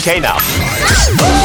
Okay now.